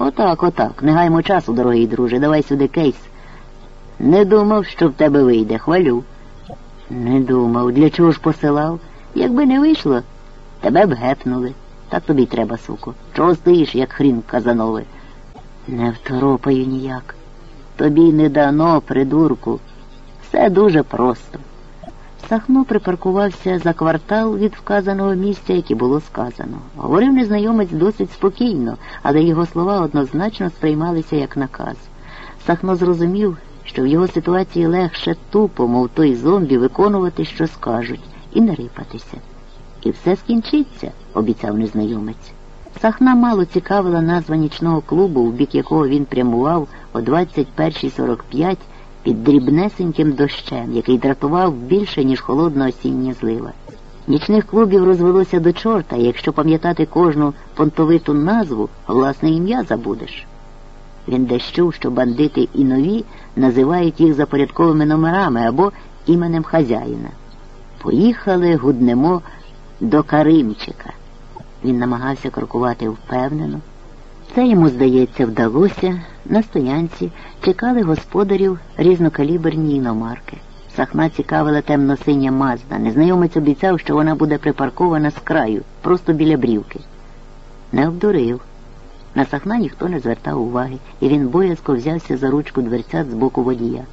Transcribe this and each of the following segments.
Отак, отак. Не гаймо часу, дорогий друже, давай сюди кейс. Не думав, що в тебе вийде, хвалю. Не думав, для чого ж посилав? Якби не вийшло, тебе б гепнули. Так тобі треба, суко. Чого стоїш, як хрін казанове? Не второпаю ніяк. Тобі не дано, придурку. Все дуже просто. Сахно припаркувався за квартал від вказаного місця, яке було сказано. Говорив незнайомець досить спокійно, але його слова однозначно сприймалися як наказ. Сахно зрозумів, що в його ситуації легше тупо, мов той зомбі, виконувати, що скажуть, і не рипатися. І все скінчиться, обіцяв незнайомець. Сахна мало цікавила назва нічного клубу, в бік якого він прямував о 21.45 під дрібнесеньким дощем, який дратував більше, ніж холодна осіння злива. Нічних клубів розвелося до чорта, якщо пам'ятати кожну понтовиту назву, власне ім'я забудеш. Він десь чув, що бандити і нові називають їх запорядковими номерами або іменем хазяїна. Поїхали, гуднемо до Каримчика. Він намагався крокувати впевнено. Це йому, здається, вдалося. На стоянці чекали господарів різнокаліберні іномарки. Сахна цікавила темно-синя мазда. Незнайомець обіцяв, що вона буде припаркована з краю, просто біля брівки. Не обдурив. На сахна ніхто не звертав уваги, і він боязко взявся за ручку дверцят з боку водія.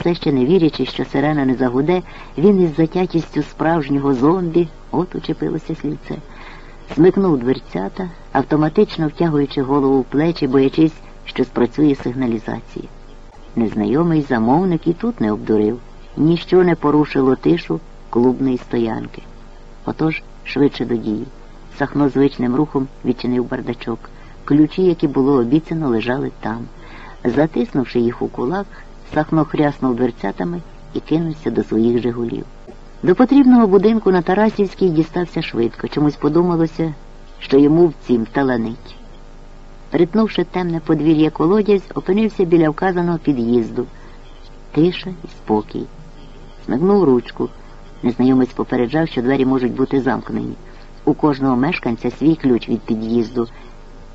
Все ще не вірячи, що сирена не загуде, він із затятістю справжнього зомбі, от учепилося слідце, смикнув дверцята, автоматично втягуючи голову в плечі, боячись, що спрацює сигналізація. Незнайомий замовник і тут не обдурив, ніщо не порушило тишу клубної стоянки. Отож швидше до дії. Сахно звичним рухом відчинив бардачок. Ключі, які було обіцяно, лежали там. Затиснувши їх у кулак, Сахно хряснув дверцятами і кинувся до своїх Жигулів. До потрібного будинку на Тарасівській дістався швидко. Чомусь подумалося, що йому в цім таланить. Притнувши темне подвір'я колодязь, опинився біля вказаного під'їзду. Тиша і спокій. Смигнув ручку. Незнайомець попереджав, що двері можуть бути замкнені. У кожного мешканця свій ключ від під'їзду,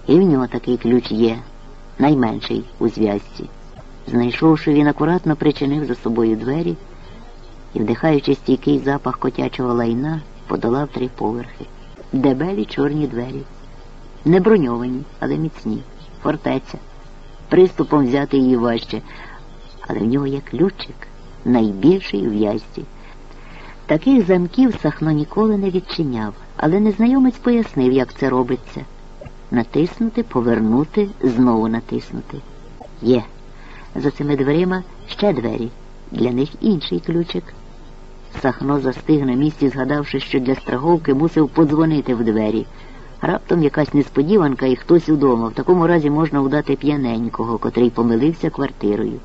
і в нього такий ключ є, найменший у зв'язці. Знайшовши, він акуратно причинив за собою двері і, вдихаючи стійкий запах котячого лайна, подолав три поверхи. Дебелі чорні двері. Не броньовані, але міцні. Фортеця. Приступом взяти її важче, але в нього є ключик, найбільший у в'язці. Таких замків Сахно ніколи не відчиняв, але незнайомець пояснив, як це робиться. Натиснути, повернути, знову натиснути. Є. За цими дверима ще двері. Для них інший ключик. Сахно застиг на місці, згадавши, що для страховки мусив подзвонити в двері. Раптом якась несподіванка і хтось удома. В такому разі можна удати п'яненького, котрий помилився квартирою.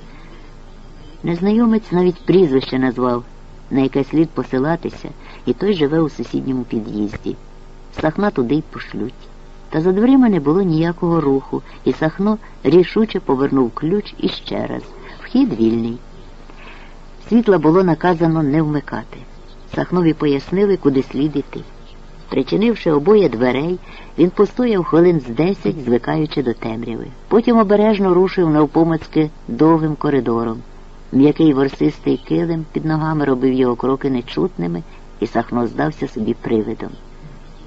Незнайомець навіть прізвище назвав, на яке слід посилатися, і той живе у сусідньому під'їзді. Сахна туди й пошлють. Та за дверима не було ніякого руху, і Сахно рішуче повернув ключ іще раз. Вхід вільний. Світла було наказано не вмикати. Сахнові пояснили, куди слід іти. Причинивши обоє дверей, він постояв хвилин з десять, звикаючи до темряви. Потім обережно рушив навпомацьки довгим коридором. М'який ворсистий килим під ногами робив його кроки нечутними, і Сахно здався собі привидом.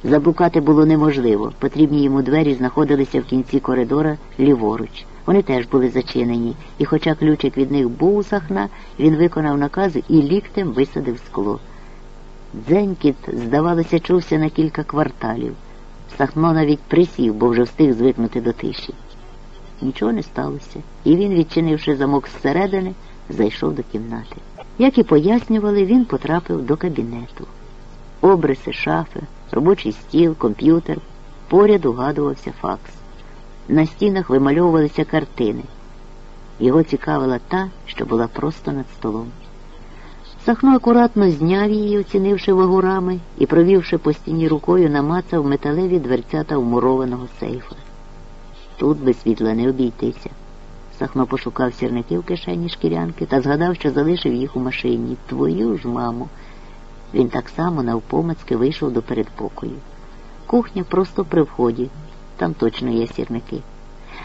Заблукати було неможливо. Потрібні йому двері знаходилися в кінці коридора ліворуч. Вони теж були зачинені, і, хоча ключик від них був у сахна, він виконав наказу і ліктем висадив скло. Дзенькіт, здавалося, чувся на кілька кварталів. Сахно навіть присів, бо вже встиг звикнути до тиші. Нічого не сталося, і він, відчинивши замок зсередини, зайшов до кімнати. Як і пояснювали, він потрапив до кабінету. Обриси, шафи, робочий стіл, комп'ютер, поряд угадувався факс. На стінах вимальовувалися картини. Його цікавила та, що була просто над столом. Сахно акуратно зняв її, оцінивши вагу рами, і, провівши по стіні рукою, намацав металеві дверцята вмурованого сейфа. Тут без світла не обійтися. Сахно пошукав сірники в кишені шкірянки та згадав, що залишив їх у машині. Твою ж, маму. Він так само навпомацьки вийшов до передпокою. Кухня просто при вході, там точно є сірники.